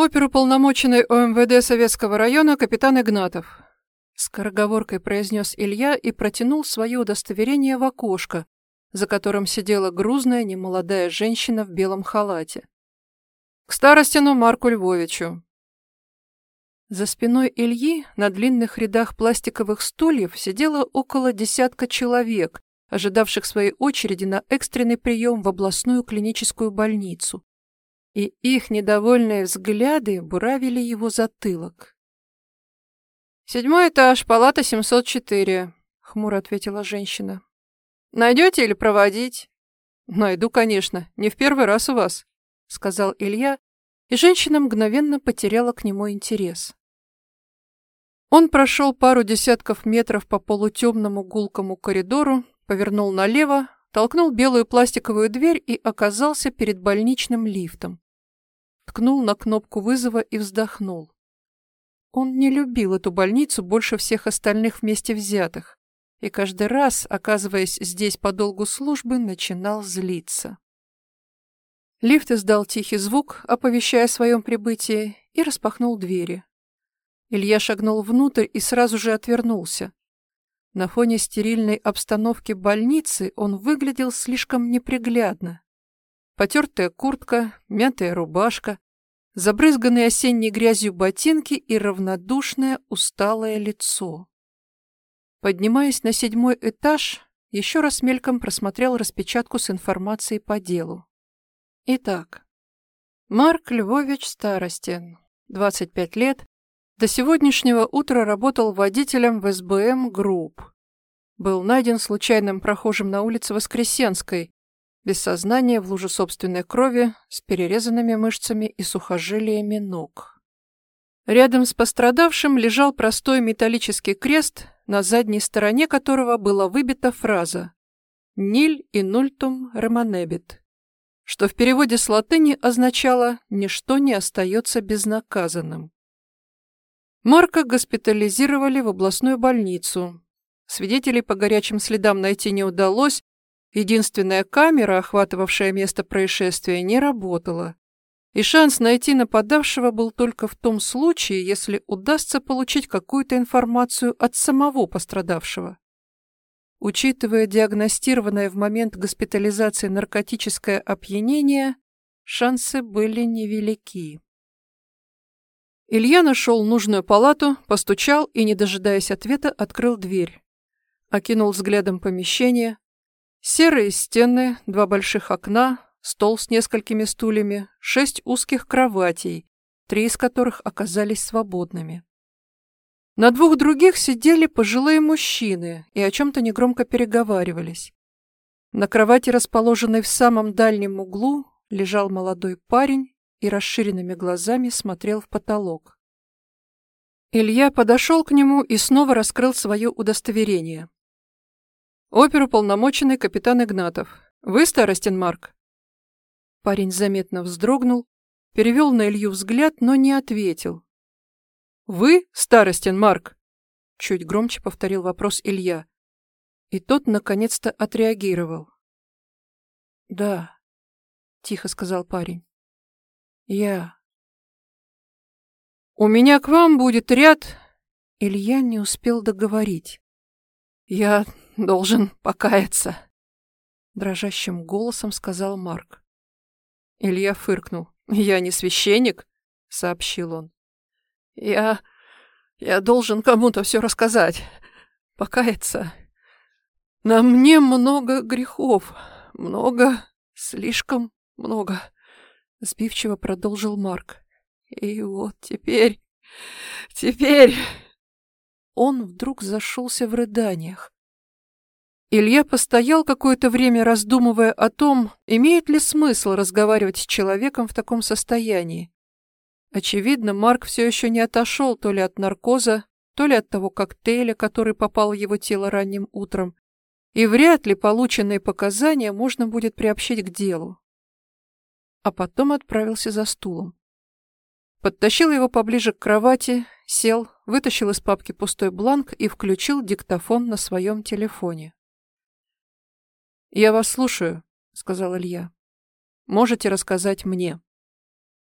Оперуполномоченный ОМВД Советского района капитан Игнатов. Скороговоркой произнес Илья и протянул свое удостоверение в окошко, за которым сидела грузная немолодая женщина в белом халате. К старостину Марку Львовичу. За спиной Ильи на длинных рядах пластиковых стульев сидело около десятка человек, ожидавших своей очереди на экстренный прием в областную клиническую больницу. И их недовольные взгляды буравили его затылок. «Седьмой этаж, палата 704», — хмуро ответила женщина. «Найдете или проводить?» «Найду, конечно, не в первый раз у вас», — сказал Илья, и женщина мгновенно потеряла к нему интерес. Он прошел пару десятков метров по полутемному гулкому коридору, повернул налево, толкнул белую пластиковую дверь и оказался перед больничным лифтом. Ткнул на кнопку вызова и вздохнул. Он не любил эту больницу больше всех остальных вместе взятых, и каждый раз, оказываясь здесь по долгу службы, начинал злиться. Лифт издал тихий звук, оповещая о своем прибытии, и распахнул двери. Илья шагнул внутрь и сразу же отвернулся. На фоне стерильной обстановки больницы он выглядел слишком неприглядно. Потертая куртка, мятая рубашка, забрызганные осенней грязью ботинки и равнодушное усталое лицо. Поднимаясь на седьмой этаж, еще раз мельком просмотрел распечатку с информацией по делу. Итак, Марк Львович Старостин, 25 лет, до сегодняшнего утра работал водителем в СБМ Групп. Был найден случайным прохожим на улице Воскресенской, без сознания, в луже собственной крови, с перерезанными мышцами и сухожилиями ног. Рядом с пострадавшим лежал простой металлический крест, на задней стороне которого была выбита фраза «Ниль и нультум реманебит», что в переводе с латыни означало «ничто не остается безнаказанным». Марка госпитализировали в областную больницу. Свидетелей по горячим следам найти не удалось. Единственная камера, охватывавшая место происшествия, не работала. И шанс найти нападавшего был только в том случае, если удастся получить какую-то информацию от самого пострадавшего. Учитывая диагностированное в момент госпитализации наркотическое опьянение, шансы были невелики. Илья нашел нужную палату, постучал и, не дожидаясь ответа, открыл дверь. Окинул взглядом помещение. Серые стены, два больших окна, стол с несколькими стульями, шесть узких кроватей, три из которых оказались свободными. На двух других сидели пожилые мужчины и о чем-то негромко переговаривались. На кровати, расположенной в самом дальнем углу, лежал молодой парень и расширенными глазами смотрел в потолок. Илья подошел к нему и снова раскрыл свое удостоверение. «Оперуполномоченный капитан Игнатов. Вы Старостин Марк?» Парень заметно вздрогнул, перевел на Илью взгляд, но не ответил. «Вы Старостин Марк?» Чуть громче повторил вопрос Илья. И тот наконец-то отреагировал. «Да», — тихо сказал парень. Я. У меня к вам будет ряд... Илья не успел договорить. Я должен покаяться. Дрожащим голосом сказал Марк. Илья фыркнул. Я не священник, сообщил он. Я... я должен кому-то все рассказать. Покаяться. На мне много грехов. Много, слишком много. Сбивчиво продолжил Марк. И вот теперь... Теперь... Он вдруг зашелся в рыданиях. Илья постоял какое-то время, раздумывая о том, имеет ли смысл разговаривать с человеком в таком состоянии. Очевидно, Марк все еще не отошел то ли от наркоза, то ли от того коктейля, который попал в его тело ранним утром, и вряд ли полученные показания можно будет приобщить к делу а потом отправился за стулом. Подтащил его поближе к кровати, сел, вытащил из папки пустой бланк и включил диктофон на своем телефоне. «Я вас слушаю», — сказал Илья. «Можете рассказать мне».